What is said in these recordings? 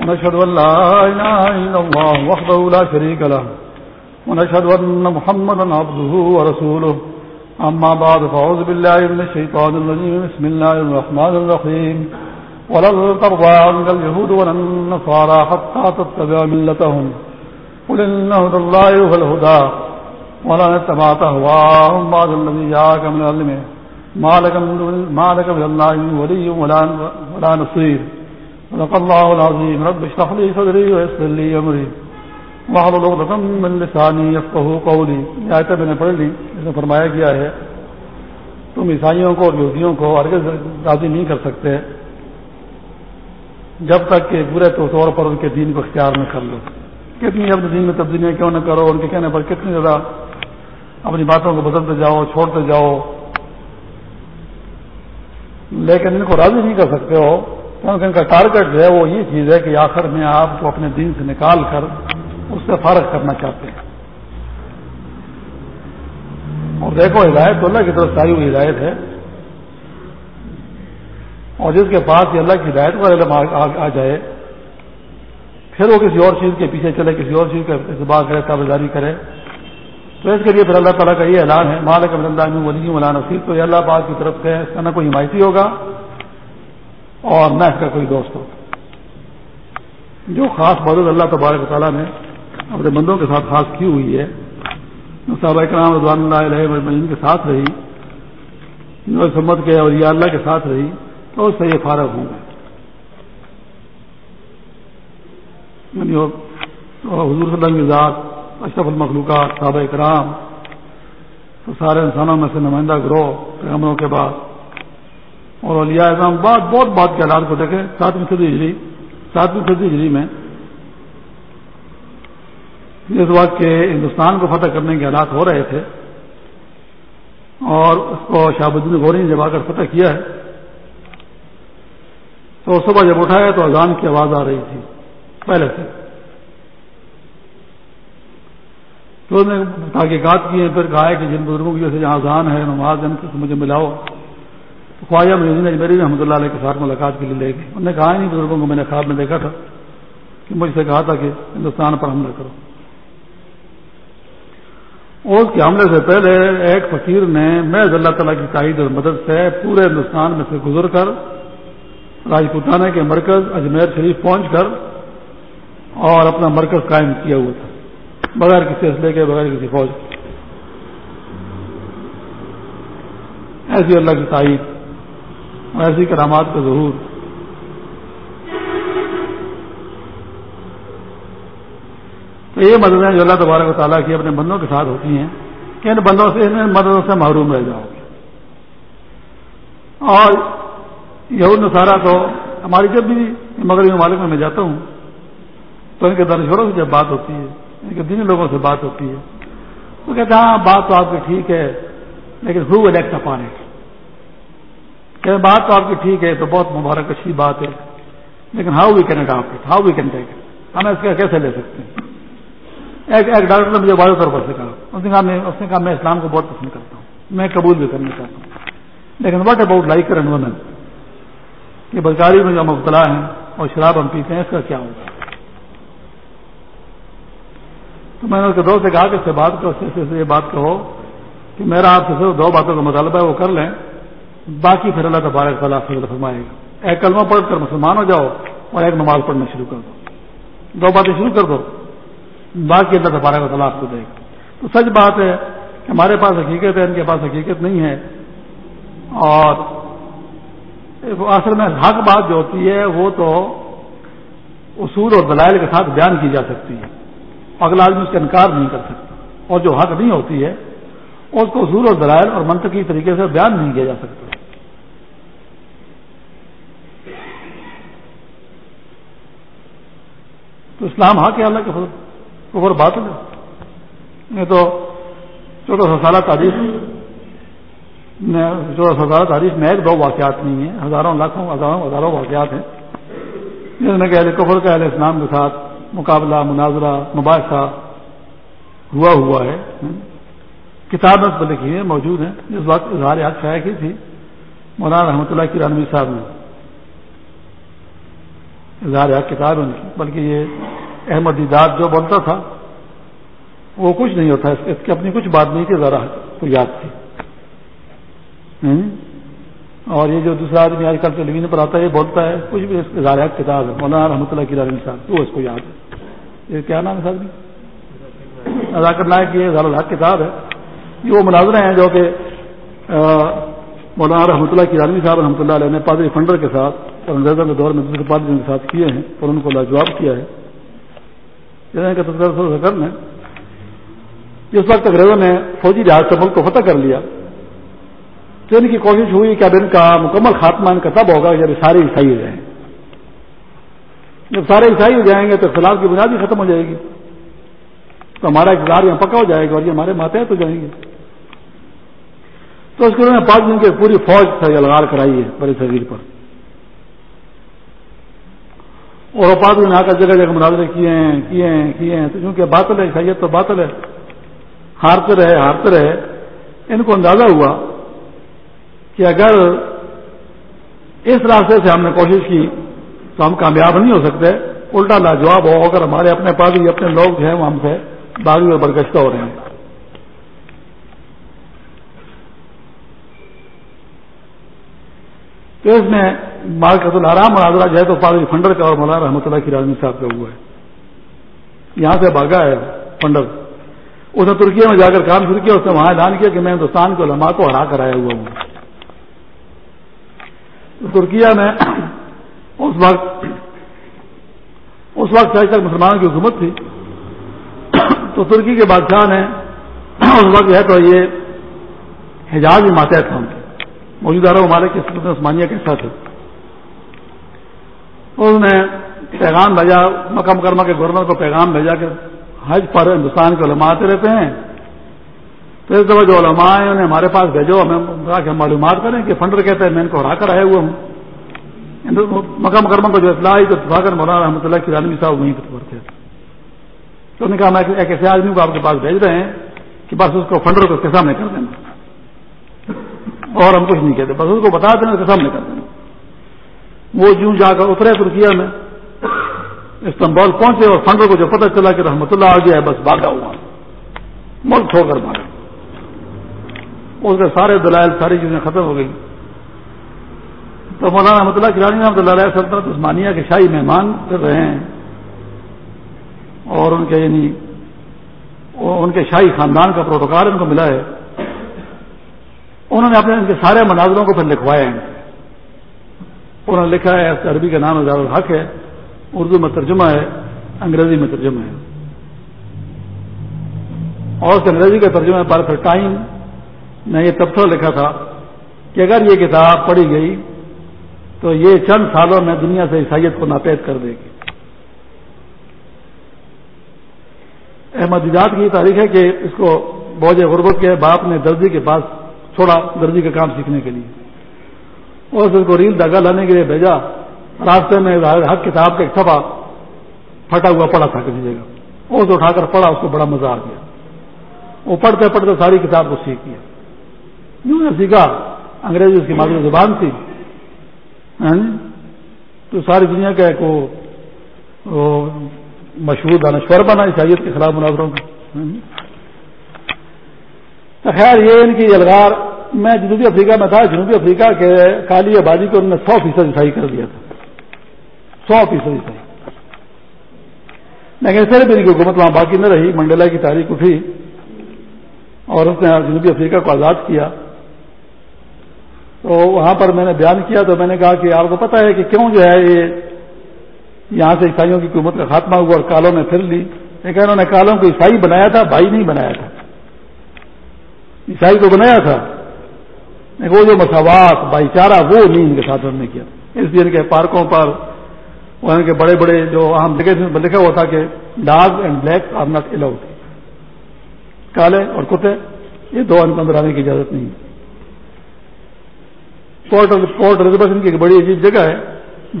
ونشهد أن لا إله إلا الله وحده لا شريك له، ونشهد أن محمدا عبده ورسوله. أما بعد، فأعوذ بالله من الشيطان الرجيم، بسم الله الرحمن الرحيم. ولن ترضى عنك اليهود ولا النصارى حتى تتبع ملتهم. قل إن هدى الله هو الهدى، ولا اتبعت أهواهم بعد الذي جاءك من العلم. ما لك من الله من ولي ولا نصير صدق الله العظيم رب اشرح لي صدري ويسر لي امري واحلل عقدة من لساني يفقهوا قولي یہ آیت میں نے پڑھ لی. اس فرمایا گیا ہے، تم عیسائیوں کو اور یہودیوں کو ہرگز راضی نہیں کر سکتے جب تک کہ پورے طور پر ان کے دین کو اختیار نہ کر لو۔ کتنی اپنے دین میں تبدیلیاں کیوں نہ کرو؟ ان کے کہنے پر کتنی زیادہ اپنی باتوں کو بدلتے جاؤ، چھوڑتے جاؤ۔ لیکن ان کو راضی نہیں کر سکتے ہو، کیونکہ ان کا ٹارگیٹ جو ہے وہ یہ چیز ہے کہ آخر میں آپ کو اپنے دین سے نکال کر اس سے فارغ کرنا چاہتے ہیں۔ اور دیکھو، ہدایت تو اللہ کی طرف سے آئی ہوئی ہدایت ہے۔ اور جس کے پاس یہ اللہ کی ہدایت کا علم آ جائے، پھر وہ کسی اور چیز کے پیچھے چلے، کسی اور چیز کا اعتبار کرے تابداری کرے۔ تو اس کے لیے پھر اللہ تعالیٰ کا یہ اعلان ہے، مالک اللہ ولی مولانا نصیر، تو یہ اللہ پاک کی طرف سے اس کا نہ کوئی حمایتی ہوگا اور نہ اس کا کوئی دوست ہوگا۔ جو خاص مدد اللہ تبارک تعالیٰ نے اپنے بندوں کے ساتھ خاص کی ہوئی ہے، صحابہ کرام رضوان اللہ علیہ مجین کے ساتھ رہی سمت کے اور یہ اللہ کے ساتھ رہی، تو اس سے یہ فارغ ہوں گے۔ یعنی حضور صلی اللہ علیہ ذات اشرف المخلوقات، صحابہ کرام، تو سارے انسانوں میں سے نمائندہ گروہ، پیغمبروں کے بعد، اور علیہ اعظام بات بہت بات کے حالات کو دیکھیں، ساتویں صدی ہجری، ساتویں صدی ہجری میں اس وقت کے ہندوستان کو فتح کرنے کے حالات ہو رہے تھے، اور اس کو شاہب الدین غوری نے جب آ کر فتح کیا ہے، تو صبح جب اٹھایا تو اذان کی آواز آ رہی تھی، پہلے سے۔ تو انہوں نے تحقیقات کی ہیں، پھر کہا ہے کہ جن بزرگوں کی جیسے جہاں اذان ہے، نماز جن سے مجھے ملاؤ۔ تو خواجہ مجھے اجمیری رحمۃ اللہ علیہ کے ساتھ ملاقات کے لیے لے گئے۔ انہوں نے کہا نہیں بزرگوں کو میں نے خواب میں دیکھا تھا کہ مجھ سے کہا تھا کہ ہندوستان پر حملہ کرو۔ اس کے حملے سے پہلے ایک فقیر نے محض اللہ تعالیٰ کی تائید اور مدد سے پورے ہندوستان میں سے گزر کر راجپوتانہ کے مرکز اجمیر شریف پہنچ کر اور اپنا مرکز قائم کیا ہوا تھا۔ بغیر کسی اسلحے کے، بغیر کسی فوج ایسی اللہ کی تائید اور ایسی کرامات کا ظہور۔ تو یہ مددیں جو اللہ تبارک و تعالیٰ کی اپنے بندوں کے ساتھ ہوتی ہیں، کہ ان بندوں سے، ان مددوں سے محروم رہ جاؤ۔ گے اور یہود، نصارہ تو ہماری جب بھی مغربی ممالک میں میں جاتا ہوں، تو ان کے دانشوروں سے جب بات ہوتی ہے ان دینی لوگوں سے بات ہوتی ہے۔ تو کہتے ہیں ہاں بات تو آپ کی ٹھیک ہے، لیکن ہو الیکٹ پانے کہ بات تو آپ کی ٹھیک ہے تو بہت مبارک، اچھی بات ہے۔ لیکن how we can adapt how we can take ہم اس کا کیسے لے سکتے ہیں؟ ایک ایک ڈاکٹر نے مجھے واضح طور پر سے کہا۔ اس نے کہا، میں اس نے کہا، میں اسلام کو بہت پسند کرتا ہوں۔ میں قبول بھی کرنا چاہتا ہوں۔ لیکن what about like and woman کہ بدکاری میں جو مبتلا ہیں اور شراب ہم پیتے ہیں، اس کا کیا ہوگا؟ تو میں نے اس کے دوست سے کہا کہ اس سے بات کرو سے یہ بات کہو کہ میرا آپ سے صرف دو باتوں کا مطالبہ ہے، وہ کر لیں۔ باقی پھر اللہ تبارک تعالیٰ فضل فرمائے گا۔ ایک کلمہ پڑھ کر مسلمان ہو جاؤ اور ایک نماز پڑھنا شروع کر دو۔ دو باتیں شروع کر دو۔ باقی اللہ تبارک و تعالیٰ آپ کو دے گا۔ تو سچ بات ہے کہ ہمارے پاس حقیقت ہے، ان کے پاس حقیقت نہیں ہے۔ اور اصل میں حق بات جو ہوتی ہے، وہ تو اصول اور دلائل کے ساتھ بیان کی جا سکتی ہے۔ اگلا آدمی اس کا انکار نہیں کر سکتا اور جو حق نہیں ہوتی ہے، اس کو اصول اور دلائل اور منطقی طریقے سے بیان نہیں کیا جا سکتا۔ تو اسلام حق ہے اللہ کے اوپر بات ہے۔ یہ تو چودہ سو سالہ تاریخ، چودہ سو سالہ تاریخ میں ایک دو واقعات نہیں ہیں، ہزاروں لاکھوں، ہزاروں ہزاروں واقعات ہیں۔ جس میں کہ اہل کفر کا اہل اسلام کے ساتھ مقابلہ، مناظرہ، مباحثہ ہوا ہوا ہے کتاب میں لکھی ہے موجود ہیں۔ جس وقت اظہار حق شائع کی تھی، مولانا رحمۃ اللہ کی رانوی صاحب نے۔ اظہار حق کتاب ان کی، بلکہ یہ احمد دیداد جو بولتا تھا، وہ کچھ نہیں ہوتا، اس کی اپنی کچھ بات نہیں تھی، ذرا کو یاد تھی۔ اور یہ جو دوسرا آدمی آج کل ٹیلی ویژن پر آتا ہے، یہ بولتا ہے، کچھ بھی اظہار کتاب ہے، مولانا رحمۃ اللہ کی رانوی صاحب، وہ اس کو یاد ہے۔ یہ کیا نام ہے صاحب جی؟ ادا کرنا ہے کہ یہ اظہار الحق کتاب ہے۔ یہ وہ مناظرے ہیں جو کہ مولانا رحمۃ اللہ کی عالمی صاحب رحمۃ اللہ علیہ نے پادری فنڈر کے ساتھ اور انگریزوں کے دور میں دوسرے پادریوں کے ساتھ کیے ہیں اور ان کو لاجواب کیا ہے۔ کرنا اس وقت انگریزوں نے فوجی لحاظ سے ملک کو فتح کر لیا، تو ان کی کوشش ہوئی کہ اب ان کا مکمل خاتمہ ان کا تب ہوگا جب سارے عیسائی ہو جائیں۔ جب سارے عیسائی ہو جائیں گے تو خلاف کی بنیاد بھی ختم ہو جائے گی۔ تو ہمارا اقتدار یہاں پکا ہو جائے گا اور یہ ہمارے ماتحت ہو جائیں گے۔ تو اس کے انہوں نے پانچ دن کی پوری فوج سے یلغار کرائی ہے بڑے شریر پر۔ اور پانچ دن آ کر جگہ جگہ مناظرے کیے ہیں کیے ہیں کیے ہیں۔ تو چونکہ باطل ہے سید تو باطل ہے۔ ہارتے رہے ہارتے رہے۔ ان کو اندازہ ہوا کہ اگر اس راستے سے ہم نے کوشش کی تو ہم کامیاب نہیں ہو سکتے۔ الٹا لاجواب ہو اگر ہمارے اپنے پادری اپنے لوگ جو ہیں وہ ہم سے باغی اور برگشتہ ہو رہے ہیں۔ تو اس میں مارکت الحرام مناظرہ جو ہے تو پادری فنڈر کا اور مولانا رحمۃ اللہ کی راجنی صاحب کا ہوا ہے۔ یہاں سے بھاگا ہے فنڈر اس نے ترکیا میں جا کر کام شروع کیا، اس نے وہاں اعلان کیا کہ میں ہندوستان کے علماء کو ہرا کر آیا ہوا ہوں۔ ترکیا میں اس وقت اس وقت شاید تک مسلمانوں کی حکومت تھی۔ تو ترکی کے بادشاہ نے اس وقت ہے تو یہ حجاز بھی ماتحت تھا ان کے موجودہ عرب ممالک کی سلطنت عثمانیہ کے ساتھ۔ انہوں نے پیغام بھیجا، مکہ مکرمہ کے گورنر کو پیغام بھیجا کہ حج پر ہندوستان کے علماء آتے رہتے ہیں۔ تو اس دفعہ جو علماء ہیں انہیں ہمارے پاس بھیجو، ہمیں کہ ہم معلومات کریں کہ فنڈر کہتے ہیں، میں ان کو ہرا کر آئے ہوئے ہوں۔ مکہ مکرمہ کو جو اطلاع آئی تو کر مولانا رحمۃ اللہ کی رانوی صاحب وہیں پر تھے۔ تو انہوں نے کہا میں ایک ایسے آدمی کو آپ کے پاس بھیج رہے ہیں کہ بس اس کو فنڈر کو اس کے سامنے کر دینا۔ اور ہم کچھ نہیں کہتے، بس اس کو بتا دینا اس کے سامنے کر دینا۔ وہ جوں جا کر اترے ترکیا میں۔ استنبول پہنچے اور فنڈر کو جو پتہ چلا کہ رحمت اللہ آ گیا ہے، بس بھاگا ہوا۔ ملک چھوڑ کر بھاگا اس کے سارے دلائل، ساری چیزیں ختم ہو گئی تو مولانا رحمۃ اللہ کرانی رحمۃ اللہ علیہ سلطنت عثمانیہ کے شاہی مہمان کر رہے ہیں اور ان کے یعنی ان کے شاہی خاندان کا پروٹوکال ان کو ملا ہے۔ انہوں نے اپنے ان کے سارے مناظروں کو پھر لکھوایا ہیں۔ انہوں نے لکھا ہے عربی کا نام ہزار الحق ہے، اردو میں ترجمہ ہے، انگریزی میں ترجمہ ہے۔ اور اس انگریزی کا ترجمہ پر پھر ٹائم نے یہ تبصرہ لکھا تھا کہ اگر یہ کتاب پڑھی گئی تو یہ چند سالوں میں دنیا سے عیسائیت کو ناپید کر دے گی۔ احمدیدات کی تاریخ ہے کہ اس کو بوجھ غربت کے باپ نے درجی کے پاس چھوڑا درجی کا کام سیکھنے کے لیے۔ اور اس کو ریل داغا لانے کے لیے بھیجا۔ راستے میں حق کتاب کا ایک سفا پھٹا ہوا پڑا تھا کسی جگہ۔ اس اٹھا کر پڑھا، اس کو بڑا مزہ آ گیا۔ وہ پڑھتے پڑھتے ساری کتاب کو سیکھ گیا یوں نے سیکھا، انگریزی اس کی مادری زبان تھی۔ ہاں جی؟ تو ساری دنیا کا ایک وہ مشہور دانشور بنا عیسائیت کے خلاف مناظروں کا ہاں جی؟ خیر یہ ان کی یلغار، میں جنوبی افریقہ میں تھا، جنوبی افریقہ کے کالی آبادی کو انہوں نے سو فیصد عیسائی کر دیا تھا۔ سو فیصد عیسائی۔ لیکن پھر بھی ان کی حکومت وہاں باقی نہ رہی منڈلا کی تاریخ اٹھی اور اس نے جنوبی افریقہ کو آزاد کیا۔ تو وہاں پر میں نے بیان کیا تو میں نے کہا کہ آپ کو پتا ہے کہ کیوں جو ہے یہ یہاں سے عیسائیوں کی حکومت کا خاتمہ ہوا اور کالوں میں پھر لی۔ لیکن انہوں نے کالوں کو عیسائی بنایا تھا، بھائی نہیں بنایا تھا۔ عیسائی کو بنایا تھا۔ وہ جو مساوات، بھائی چارہ، وہ نہیں ان کے ساتھ انہوں نے کیا۔ اس لیے ان کے پارکوں پر ان کے بڑے بڑے جو عام جگہ لکھا ہوا تھا کہ dog and black are not allowed. کالے اور کتے، یہ دو ان اندر آنے کی اجازت نہیں۔ ہے پورٹ پورٹ ریزرویشن کی ایک بڑی عجیب جگہ ہے،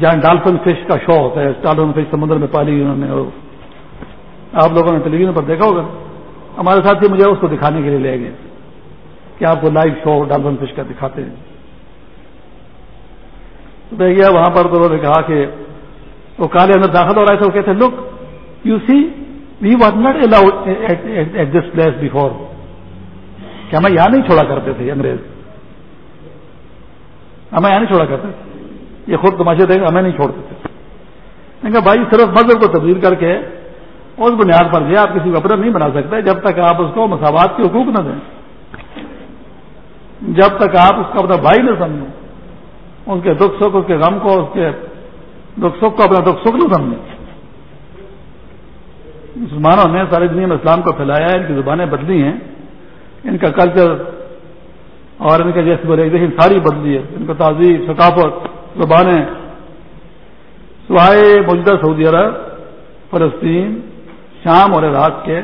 جہاں ڈالفن فش کا شو ہوتا ہے ڈالفن فش سمندر میں پالی انہوں نے، اور آپ لوگوں نے ٹیلی ویژن پر دیکھا ہوگا۔ ہمارے ساتھی مجھے اس کو دکھانے کے لیے لے گئے کہ آپ کو لائیو شو ڈالفن فش کا دکھاتے ہیں۔ گیا، وہاں پر تو انہوں نے کہا کہ وہ کالے اندر داخل ہو رہا تھا وہ کہتے look you see we was not allowed at this place before کہ ہمیں یہاں نہیں چھوڑا کرتے تھے انگریز۔ ہمیں یہاں نہیں چھوڑا کرتے۔ یہ خود تماشے دیں گے ہمیں نہیں چھوڑتے تھے۔ کہا، بھائی، صرف مذہب کو تبدیل کر کے اس بنیاد پر بھی آپ کسی کو اپنا نہیں بنا سکتے جب تک آپ اس کو مساوات کے حقوق نہ دیں۔ جب تک آپ اس کو اپنا بھائی نہ سمجھیں، اس کے دکھ سکھ، اس کے غم کو، اس کے دکھ سکھ کو اپنا دکھ سکھ نہ سمجھیں۔ مسلمانوں نے ساری دنیا میں اسلام کو پھیلایا ہے، ان کی زبانیں بدلی ہیں، ان کا کلچر اور ان کا جیسے بولے لیکن ساری بدلی ہے، ان کا تہذیب ثقافت، زبانیں۔ سوائے موجودہ سعودی عرب، فلسطین، شام اور عراق کے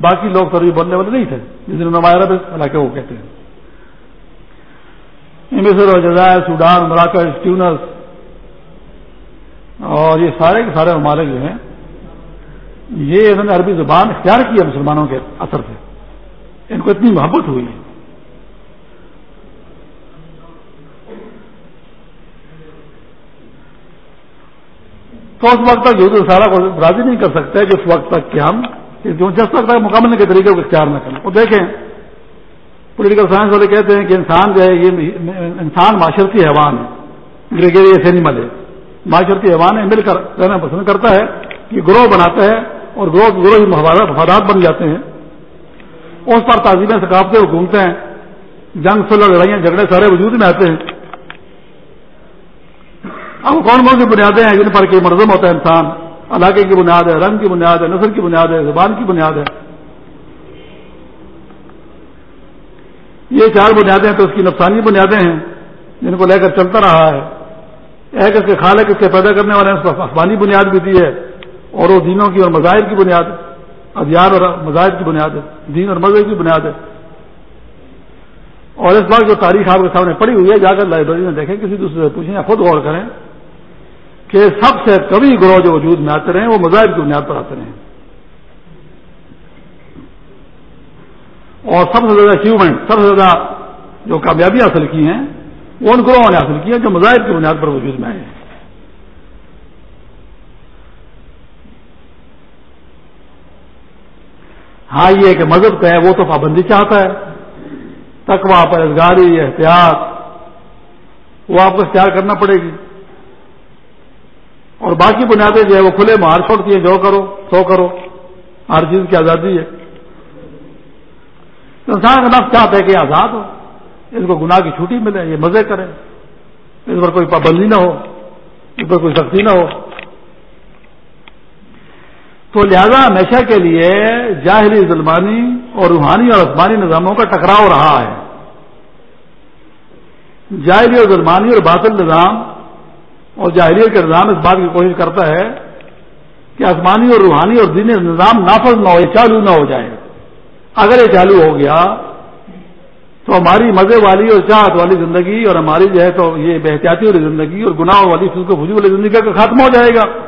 باقی لوگ تو بولنے والے نہیں تھے، جس دن عرب علاقے وہ کہتے ہیں۔ مصر اور جزائر، سوڈان، مراکش ٹیونس اور یہ سارے کے سارے ممالک جو ہیں، یہ انہوں نے عربی زبان اختیار کی ہے مسلمانوں کے اثر سے۔ ان کو اتنی محبت ہوئی ہے۔ تو اس وقت تک یہود سارا کو راضی نہیں کر سکتے کہ اس وقت تک کہ ہم جس وقت تک مکمل کے طریقے کو اختیار نہ کریں۔ وہ دیکھیں پولیٹیکل سائنس والے کہتے ہیں کہ انسان جو ہے، یہ انسان معاشرتی حیوان ہے۔ گریگریس اینیمل ہے۔ معاشرتی حیوان ہے، مل کر رہنا پسند کرتا ہے کہ گروہ بناتا ہے اور گروہ گروہ مفادات بن جاتے ہیں۔ اس پر تعظیمیں ثقافتیں گھومتے ہیں جنگ سے لڑائیاں، جھگڑے سارے وجود میں آتے ہیں۔ اب کون کون سی بنیادیں ہیں جن پر کہ مرزم ہوتا ہے انسان؟ علاقے کی بنیاد ہے، رنگ کی بنیاد ہے، نسل کی بنیاد ہے، زبان کی بنیاد ہے۔ یہ چار بنیادیں تو اس کی نفسانی بنیادیں ہیں، جن کو لے کر چلتا رہا ہے۔ ایک اس کے خالق، اس کے پیدا کرنے والے اس کو آسمانی بنیاد بھی دی ہے۔ اور وہ دینوں کی اور مذاہب کی بنیاد ادیار اور مذاہب کی بنیاد ہے۔ دین اور مذہب کی بنیاد ہے۔ اور اس بات جو تاریخ آپ کے سامنے پڑی ہوئی ہے، جا کر لائبریری میں دیکھیں، کسی دوسرے سے پوچھیں یا خود غور کریں کہ سب سے کبھی گروہ جو وجود میں آتے رہے وہ مذاہب کی بنیاد پر آتے رہے اور سب سے زیادہ اچیومنٹ سب سے زیادہ جو کامیابی حاصل کی ہیں، وہ ان گروہوں نے حاصل کی ہیں جو مذاہب کی بنیاد پر وجود میں آئے ہیں۔ ہاں یہ کہ مذہب کا ہے، وہ تو پابندی چاہتا ہے۔ تکوا پرزگاری احتیاط، وہ آپ کو اختیار کرنا پڑے گی۔ اور باقی بنیادیں جو ہے وہ کھلے مار چھوڑتی ہیں، جو کرو سو کرو۔ ہر چیز کی آزادی ہے۔ انسان کا نفس چاہتا ہے کہ آزاد ہو۔ اس کو گناہ کی چھٹی ملے، یہ مزے کرے اس پر کوئی پابندی نہ ہو، اس پر کوئی سختی نہ ہو۔ تو لہذا ہمیشہ کے لیے جاہری ظلمانی اور روحانی اور آسمانی نظاموں کا ٹکراؤ رہا ہے۔ جاہری اور ظلمانی اور باطل نظام اور جاہریت کا نظام اس بات کی کوشش کرتا ہے کہ آسمانی اور روحانی اور دینی نظام نافذ نہ ہو چالو نہ ہو جائے۔ اگر یہ چالو ہو گیا، تو ہماری مزے والی اور چاہت والی زندگی اور ہماری جو ہے تو یہ بحتیاتی والی زندگی اور گناہ والی فضو بھجو والی زندگی کا ختم ہو جائے گا۔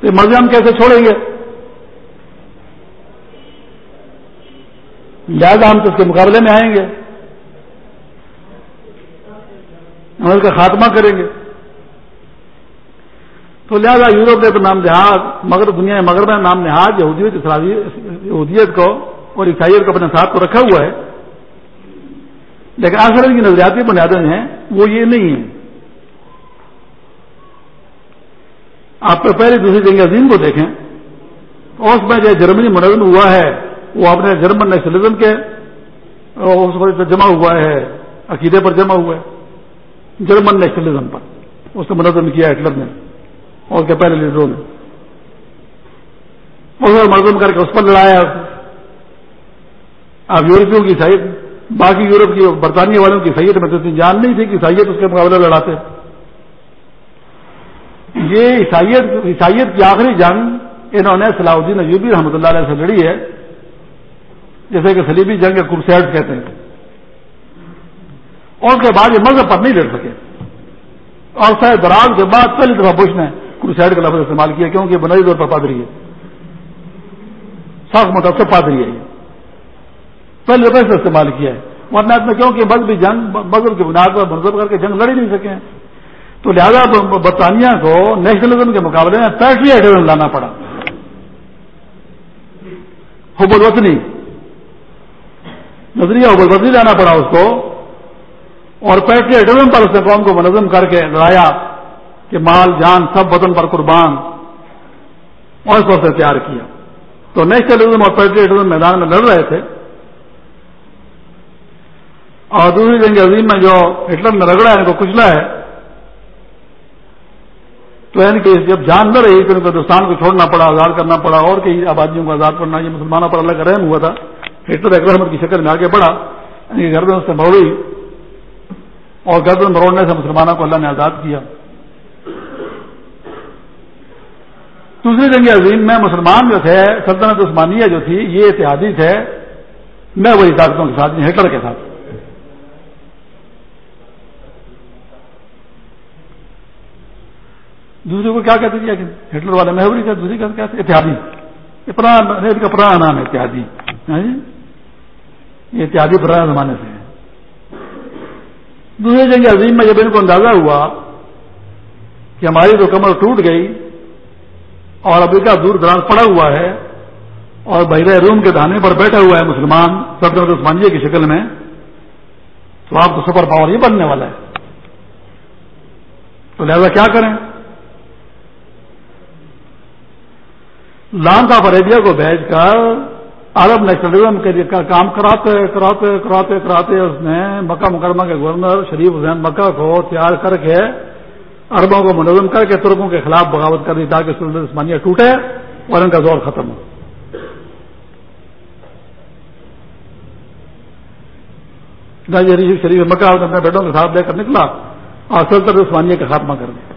تو یہ مزے ہم کیسے چھوڑیں گے؟ لہٰذا ہم تو اس کے مقابلے میں آئیں گے۔ ہم اس کا خاتمہ کریں گے۔ تو لہٰذا یوروپ نے تو نام نہاد مگر دنیا میں مگر میں نام نہاد، یہودیت یہودیت کو اور عیسائیت کو اپنے ساتھ تو رکھا ہوا ہے۔ لیکن آخر کی نظریاتی بنیادیں ہیں، وہ یہ نہیں ہیں۔ آپ کو پہلے دوسری جنگ عظیم کو دیکھیں۔ اس میں جو جرمنی منظم ہوا ہے، وہ اپنے جرمن نیشنلزم کے اس پر جمع ہوا ہے، عقیدے پر جمع ہوا ہے۔ جرمن نیشنلزم پر۔ اس کو منظم کیا ہٹلر نے۔ اور کے پہلے لیڈروں نے اس پر کر کے اس پر لڑایا۔ اب یورپیوں کی سائد باقی یورپ کی برطانیہ والوں کی سید میں تو اتنی جان نہیں تھی کہ عیسائیت اس کے مقابلے لڑاتے۔ یہ عیسائیت عیسائیت کی آخری جنگ انہوں نے صلاح الدین ایوبی رحمۃ اللہ علیہ سے لڑی ہے جیسے کہ سلیبی جنگ کرسیڈ کہتے ہیں۔ اور اس کے بعد یہ مذہب پر نہیں لڑ سکے۔ اور شاید دراز کے بعد پہلی دفعہ بش نے کرسیڈ کا لفظ استعمال کیا، کیونکہ بنائی طور پر پادری ہے۔ سخت متاثر پادری ہے پہلے روپئے سے استعمال کیا ہے۔ ورنہ میں کیوں کہ بس بھی جنگ بزر کی بنیاد پر منظم کر کے جنگ لڑ ہی نہیں سکے۔ تو لہذا برطانیہ کو نیشنلزم کے مقابلے میں پیٹری پیٹریٹزم لانا پڑا۔ حب الوطنی نظریہ حب الوطنی لانا پڑا اس کو۔ اور پیٹری پیٹریٹزم پر اس نے قوم کو منظم کر کے لڑایا۔ کہ مال، جان سب وطن پر قربان۔ اور اس کو تیار کیا۔ تو نیشنلزم اور پیٹریٹزم میدان میں لڑ رہے تھے۔ اور دوسری جنگ عظیم میں جو ہٹلر نے رگڑا ہے، ان کو کچلا ہے۔ تو یعنی ان کی جب جان نہ رہی تو ان کو ہندوستان کو چھوڑنا پڑا، آزاد کرنا پڑا، اور کئی آبادیوں کو آزاد کرنا، یہ مسلمانوں پر اللہ کا رحم ہوا تھا۔ ہٹلر ایک رحمت کی شکل میں آگے بڑھا۔ یعنی گردن سے مروڑی اور گردن مروڑنے سے مسلمانوں کو اللہ نے آزاد کیا۔ دوسری جنگ عظیم، میں مسلمان جو تھے، سلطنت عثمانیہ جو تھی، یہ اتحادی تھے، میں وہی طاقتوں کے ساتھ ہٹلر کے ساتھ۔ دوسرے کو کیا کہتے ہیں ہٹلر والے محوری کا دوسری کا کہتے اتحادی۔ یہ پرانا کا پرانا نام ہے اتحادی۔ ہاں جی؟ یہ اتحادی پرانے زمانے سے ہے۔ دوسری جنگ عظیم، میں جب ان کو اندازہ ہوا کہ ہماری تو کمر ٹوٹ گئی اور ابھی دور دراز پڑا ہوا ہے اور بحیر روم کے دانے پر بیٹھا ہوا ہے مسلمان سلطنت عثمانیہ کی شکل میں، تو آپ کو سپر پاور یہ بننے والا ہے۔ تو لہذا کیا کریں؟ لانتا فریبیا کو بھیج کر عرب نیشنلزم کے کام کراتے کراتے کراتے کراتے اس نے مکہ مکرمہ کے گورنر شریف حسین مکہ کو تیار کر کے عربوں کو منظم کر کے ترکوں کے خلاف بغاوت کر دی تاکہ سلطنت عثمانیہ ٹوٹے اور ان کا دور ختم ہو۔ جی شریف مکہ اپنے بیٹوں کے ساتھ لے کر نکلا اور سلطنت عثمانیہ کا خاتمہ کر دیا۔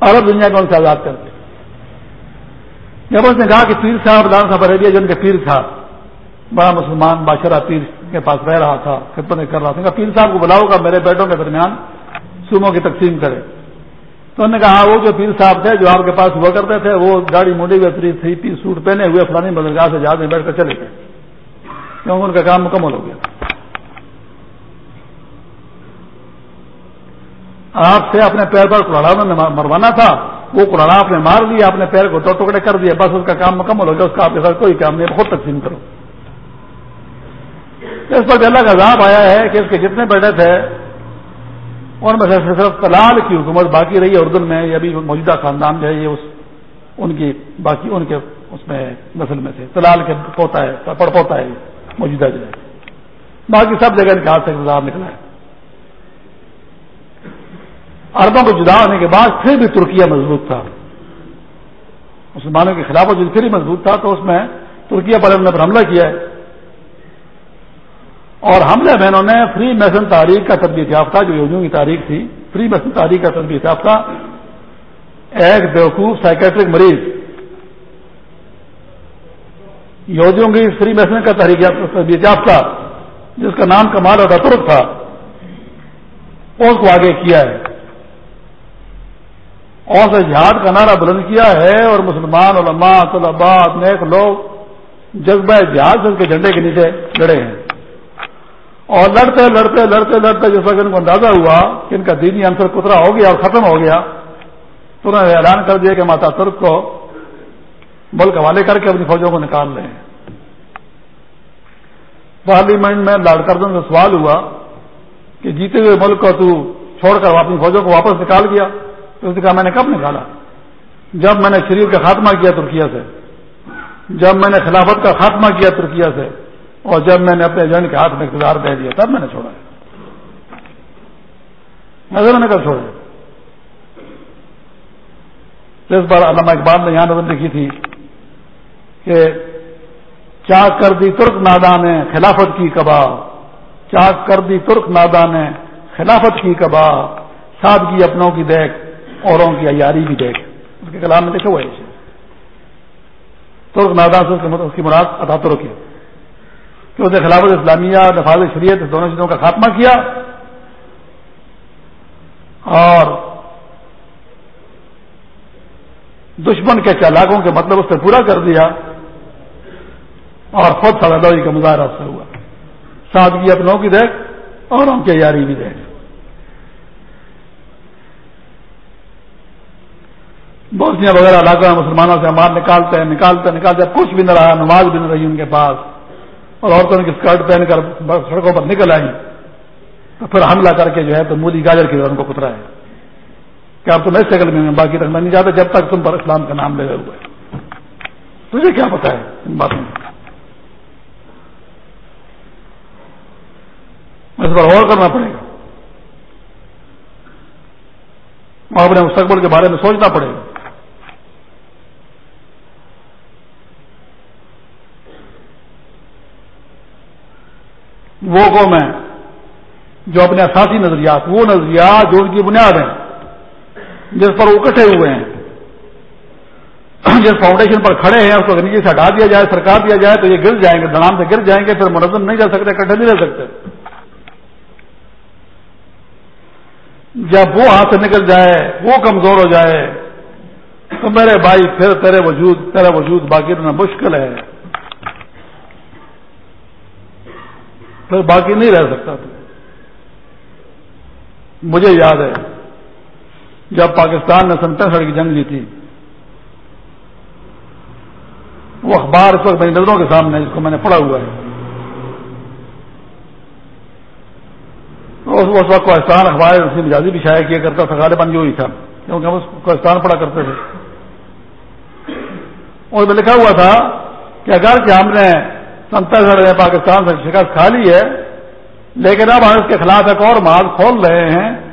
عرب دنیا کو ان سے آزاد کر دیا۔ جب اس نے کہا کہ پیر صاحب، لال صاحب ریڈیا جو ان کے پیر تھا، بڑا مسلمان، بادشاہ پیر کے پاس رہ رہا تھا، خدمت کر رہا تھا پیر صاحب کو بلاؤ گا، میرے بیٹوں کے درمیان سوموں کی تقسیم کرے۔ تو انہوں نے کہا ہاں، وہ جو پیر صاحب تھے، جو آپ کے پاس ہوا کرتے تھے، وہ گاڑی موڈی ہوئی تھری تھری پی سوٹ پہنے ہوئے فلانی بدلگاہ سے جہاز میں بیٹھ کر چلے گئے۔ کیونکہ ان کا کام مکمل ہو گیا۔ آپ سے اپنے پیر پر کڑاڑا مروانا تھا۔ وہ قرآن آپ نے مار دیا، اپنے پیر کو دو ٹکڑے کر دیے بس اس کا کام مکمل ہو گیا، اس کا آپ کے ساتھ کوئی کام نہیں بہت تقسیم کرو۔ اس پر اللہ کا عذاب آیا ہے کہ اس کے جتنے بیٹھے تھے ان میں سے صرف تلال کی حکومت باقی رہی ہے، اردن میں یہ بھی موجودہ خاندان جو ہے، یہ اس ان کی باقی ان کے اس میں نسل میں سے۔ تلال کے پوتا ہے، پڑ پوتا ہے، موجودہ جو ہے۔ باقی سب جگہ ان کے ہاتھ سے گزار نکلا ہے۔ اربوں کو جدا ہونے کے بعد پھر بھی ترکیہ مضبوط تھا۔ مسلمانوں کے خلاف جو پھر بھی مضبوط تھا، تو اس میں ترکیہ پر انہوں نے حملہ کیا ہے۔ اور حملے میں انہوں نے فری میسن تاریخ کا تربیت یافتہ، جو یوجوں کی تاریخ تھی فری میسن تاریخ کا تربیت یافتہ ایک بیوقوف سائکیٹرک مریض۔ یہودیوں کی فری میسن کا تربیت یافتہ، جس کا نام کمال اور ترک تھا، اس کو آگے کیا ہے۔ اور سے جہاد کا نعرہ بلند کیا ہے اور مسلمان، علماء، طلباء، نیک لوگ جذبہ جہاد سے ان کے جھنڈے کے نیچے لڑے ہیں۔ اور لڑتے لڑتے لڑتے لڑتے جس وقت ان کو اندازہ ہوا کہ ان کا دینی عنصر کترا ہو گیا اور ختم ہو گیا، تو انہوں نے اعلان کر دیا کہ ماتا ترک کو ملک حوالے کر کے اپنی فوجوں کو نکال لیں۔ پارلیمنٹ میں لاڈ کردن سے سوال ہوا کہ جیتے ہوئے ملک کو تو چھوڑ کر اپنی فوجوں کو واپس نکال گیا، تو اس نے کہا میں نے کب نکالا؟ جب میں نے شریف کا خاتمہ کیا ترکیہ سے، جب میں نے خلافت کا خاتمہ کیا ترکیہ سے اور جب میں نے اپنے ایجنٹ کے ہاتھ میں اقتدار دے دیا تب میں نے چھوڑا۔ نظر نے کب چھوڑا اس بار علامہ اقبال نے یہاں نظر لکھی تھی کہ چاک کر دی ترک نادان خلافت کی کبا چاک کر دی ترک نادان خلافت کی کبا سادگی اپنوں کی دیکھ، اوروں کی عیاری بھی دیکھ۔ اس کے کلام میں دیکھا ہوا ہے۔ ترک نادان سے اس کی مراد ادا ترک ہے۔ کہ اس نے خلافت اسلامیہ، نفاذ شریعت دونوں چیزوں کا خاتمہ کیا۔ اور دشمن کے چالاکوں کے مطلب اس نے پورا کر دیا۔ اور خود سادہ کا مظاہرہ سے ہوا۔ سادگی اپنوں کی دیکھ، اور ان کی یاری بھی دیکھ۔ بوسنیا وغیرہ علاقوں میں مسلمانوں سے مال نکالتے ہیں نکالتے نکالتے، کچھ بھی نہ رہا، نماز بھی نہ رہی ان کے پاس۔ اور عورتوں کی اسکرٹ پہن کر سڑکوں پر نکل آئی تو پھر حملہ کر کے جو ہے تو مولی گاجر کی ان کو کترا ہے کہ آپ تم ایسے میں باقی رکھنا نہیں چاہتے جب تک تم پر اسلام کا نام لے ہوئے۔ تجھے کیا پتا ہے ان باتوں اس پر غور کرنا پڑے گا۔ اور اپنے مستقبل کے بارے میں سوچنا پڑے گا۔ وہ قوم ہے جو اپنے اساسی نظریات، وہ نظریات جو ان کی بنیاد ہیں، جس پر وہ کٹے ہوئے ہیں، جس فاؤنڈیشن پر کھڑے ہیں، اس کو نیچے سے ہٹا دیا جائے، سرکار دیا جائے، تو یہ گر جائیں گے دنام سے گر جائیں گے، پھر منظم نہیں رہ سکتے، کٹھے نہیں رہ سکتے۔ جب وہ ہاتھ سے نکل جائے، وہ کمزور ہو جائے، تو میرے بھائی پھر تیرے وجود، تیرا وجود باقی رہنا مشکل ہے۔ پھر باقی نہیں رہ سکتا تو۔ مجھے یاد ہے، جب پاکستان نے سن پینسٹھ کی جنگ لی تھی، وہ اخبار اس وقت میری نظروں کے سامنے جس کو میں نے پڑھا ہوا ہے۔ اس وقت کوستان اخبار اس مزاجی بھی شائع کیا کرتا تھا غالبان جو ہی تھا، کیونکہ ہم اس کوستان پڑھا کرتے تھے۔ اور میں لکھا ہوا تھا کہ اگر کہ ہم نے سنتر نے پاکستان سے شکست کھا لی ہے، لیکن اب ہم اس کے خلاف ایک اور مال کھول رہے ہیں۔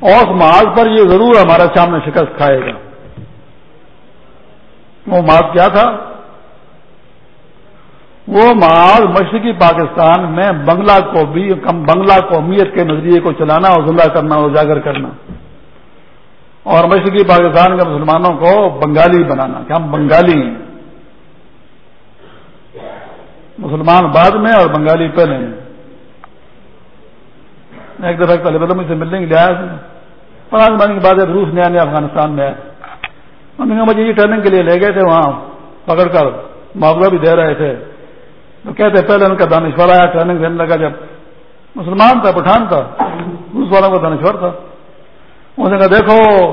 اور اس مال پر یہ ضرور ہمارا سامنے شکست کھائے گا۔ وہ مال کیا تھا؟ وہ مال مشرقی پاکستان میں بنگلہ کو بھی، بنگلہ قومیت کے نظریے کو چلانا اور زندہ کرنا اور اجاگر کرنا۔ اور مشرقی پاکستان کے مسلمانوں کو بنگالی بنانا، کہ ہم بنگالی ہیں۔ مسلمان بعد میں اور بنگالی پہلے ہیں ایک دفعہ طالب علم سے ملنے کے لیے آیا پانچ مہینے کے بعد روس نیا نیا افغانستان میں آیا۔ انہوں نے مجھے یہ ٹریننگ کے لیے لے گئے تھے وہاں، پکڑ کر۔ معاوضہ بھی دے رہے تھے۔ تو کہتے پہلے ان کا دانشور آیا ٹریننگ دینے لگا جب۔ مسلمان تھا، پٹھان تھا، روس والوں کا دانشور تھا۔ اس نے کہا، دیکھو،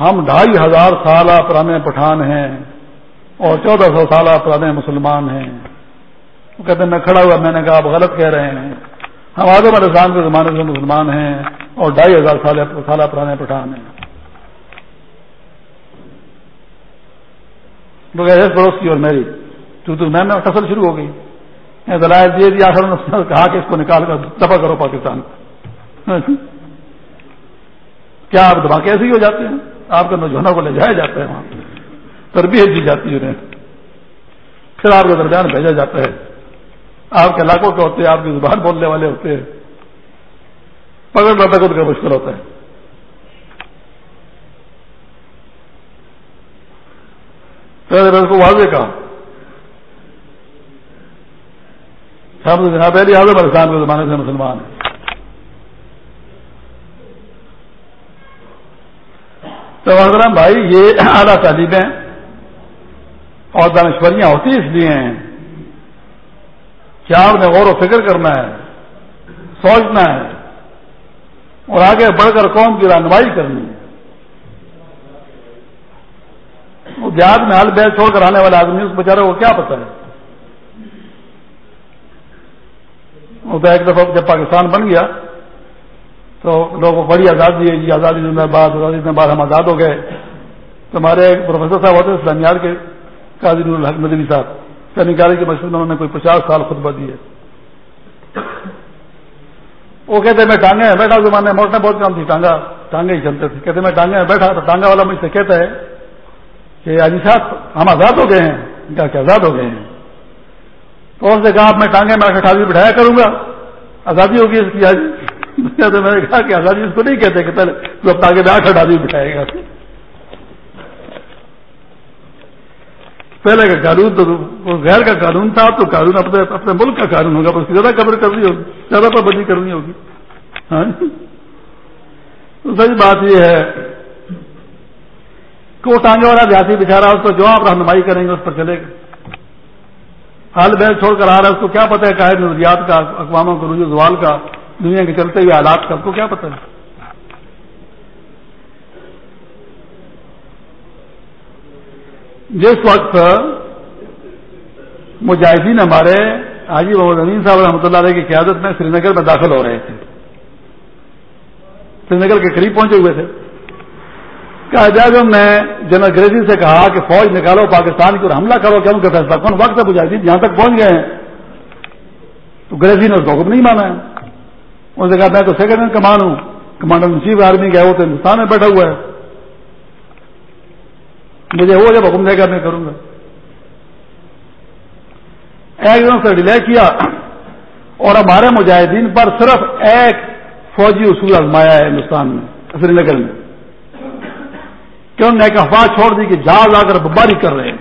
ہم ڈھائی ہزار سال پرانے پٹھان ہیں اور چودہ سو سال پرانے مسلمان ہیں۔ وہ کہتے ہیں، میں کھڑا ہوا، میں نے کہا، آپ غلط کہہ رہے ہیں۔ ہم آدم علیہ السلام کے زمانے سے مسلمان ہیں اور ڈھائی ہزار سال پرانے پٹھان ہیں۔ پڑوس کی اور میری۔ تو تو میں فصل شروع ہو گئی۔ دلائل دیے دیا آخر نے کہا کہ اس کو نکال کر دفاع کرو پاکستان۔ کیا آپ دھماکے ایسے ہی ہو جاتے ہیں؟ آپ کے نوجوانوں کو لے جایا جاتا ہے وہاں۔ تربیت دی جاتی ہے انہیں۔ پھر آپ کے درمیان بھیجا جاتا ہے۔ آپ کے علاقوں کے ہوتے ہیں، آپ کی زبان بولنے والے ہوتے ہیں۔ پکڑنا خود کا مشکل ہوتا ہے۔ میں کو واضح کہا۔ جناب پہلی اعظم اسلام کے زمانے سے مسلمان ہیں۔ تو حضرت بھائی، یہ اعلیٰ تعلیمیں اور دانشوریاں ہوتی اس لیے ہیں۔ کہ آپ نے غور و فکر کرنا ہے، سوچنا ہے اور آگے بڑھ کر قوم کی رہنمائی کرنی ہے۔ وہ دیہات میں حال بیل چھوڑ کر آنے والا آدمی، اس بیچارے کو کیا پتا ہے؟ ایک دفعہ جب پاکستان بن گیا تو لوگوں کو بڑی آزادی ہے جی آزادی دن بعد آزادی دن بعد ہم آزاد ہو گئے۔ تو ہمارے ایک پروفیسر صاحب ہوتے اسلامیات کے قاضی الحق مدنی صاحب۔ نکالے کے مشہور میں انہوں نے کوئی پچاس سال خطبہ دیے وہ کہتے میں ٹانگے میں بیٹھا زمانے موٹنے بہت کام تھی، ٹانگا، ٹانگے ہی چلتے تھے۔ کہتے میں ٹانگے میں بیٹھا تو ٹانگا والا مجھ سے کہتا ہے کہ عجی صاحب، ہم آزاد ہو گئے ہیں۔ کیا کہ آزاد ہو گئے ہیں۔ تو اس نے کہا میں ٹانگے میں آدمی بٹھایا کروں گا۔ آزادی ہوگی اس کی آج میں نے کہا کہ آزادی اس کو نہیں کہتے کہ پہلے جو ٹانگے میں آٹھ آدمی بٹھائے گا۔ پہلے کا قانون تو غیر کا قانون تھا تو قانون اپنے اپنے ملک کا قانون ہوگا اس کی زیادہ قبر کرنی ہوگی، زیادہ پابندی کرنی ہوگی۔ ہاں جی؟ تو بات یہ ہے۔ کہ وہ ٹانگے والا دیہاتی بچارا اس کو جو آپ رہنمائی کریں گے، اس پر چلے گا۔ حال بیل چھوڑ کر آ رہا ہے، اس کو کیا پتہ ہے، قائد نظریات کا، اقواموں کے رجوع زوال کا، دنیا کے چلتے ہوئے حالات کا، اس کو کیا پتہ ہے؟ جس وقت مجاہدین ہمارے حاجی محمد امین صاحب رحمۃ اللہ علیہ کی قیادت میں سری نگر میں داخل ہو رہے تھے۔ سری نگر کے قریب پہنچے ہوئے تھے۔ اعجازم نے جنرل گریزی سے کہا کہ فوج نکالو، پاکستان کی اور حملہ کرو، کیا ان کا فیصلہ؟ کون وقت ہے مجاہدین؟ جہاں تک پہنچ گئے۔ ہیں تو گریزی نے اس کو نہیں مانا۔ ہے اس نے کہا، میں تو سیکنڈ کمان ہوں۔ کمانڈر ان چیف آرمی کا وہ تو ہندوستان میں بیٹھا ہوا ہے۔ مجھے وہ جب حکم دے گا میں کروں گا۔ ایک دن سے ڈیلے کیا۔ اور ہمارے مجاہدین پر صرف ایک فوجی اصول آزمایا ہے ہندوستان میں سری نگر میں۔ کہ انہوں نے ایک افواہ چھوڑ دی کہ جہاز آ کر بمباری کر رہے ہیں۔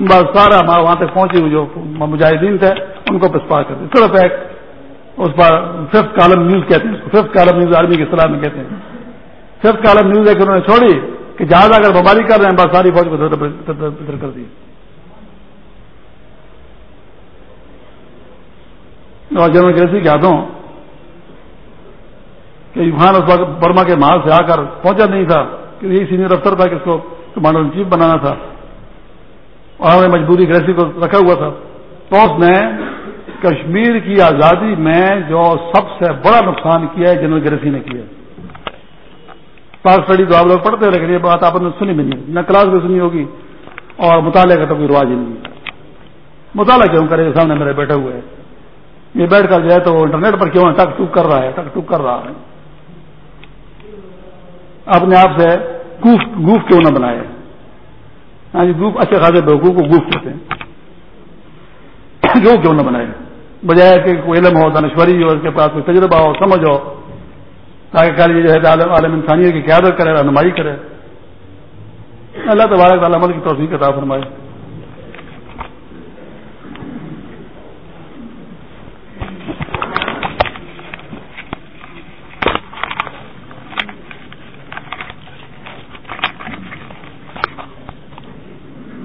بس سارا ہمارا وہاں تک پہنچے ہوئے جو مجاہدین تھے، ان کو پسپا کر دیا صرف ایک، اس پر ففتھ کالم نیوز کہتے ہیں ففتھ کالم نیوز آرمی کے سلام میں کہتے ہیں۔ ففتھ کالم نیوز ہے کہ انہوں نے چھوڑی۔ کہ جہاز آ کر بمباری کر رہے ہیں، بس ساری فوج کو کر دی اور جنرل گریسی کہتا ہوں کہ یوہان اس وقت برما کے محل سے آ کر پہنچا نہیں تھا، کہ یہی سینئر افسر تھا کہ اس کو کمانڈر ان چیف بنانا تھا۔ اور ہمیں مجبوری گریسی کو رکھا ہوا تھا۔ تو اس نے کشمیر کی آزادی میں جو سب سے بڑا نقصان کیا ہے، جنرل گریسی نے کیا پاس اسٹڈی تو آپ لوگ پڑھتے ہیں، لیکن یہ بات آپ نے سنی بھی نہیں۔ نہ کلاس بھی سنی ہوگی اور مطالعے کا تو کوئی رواج ہی نہیں۔ مطالعہ کیوں کرے؟ سامنے میرے بیٹھے ہوئے ہیں۔ یہ بیٹھ کر جو ہے تو انٹرنیٹ پر کیوں ٹک ٹک کر رہا ہے، ٹک ٹک کر رہا ہے۔ اپنے آپ سے گوف گوف کیوں نہ بنائے؟ ہاں جی گوف، اچھے خاصے بہوکو کو گوف کہتے ہیں۔ جو کیوں نہ بنائے؟ بجائے کہ کوئی علم ہو، دانشوری ہو، اس کے پاس کوئی تجربہ ہو، سمجھ ہو۔ تاکہ کل جو ہے عالم انسانیت کی قیادت کرے، رہنمائی کرے۔ اللہ تبارک عمل کی توسیع کا فرمائے۔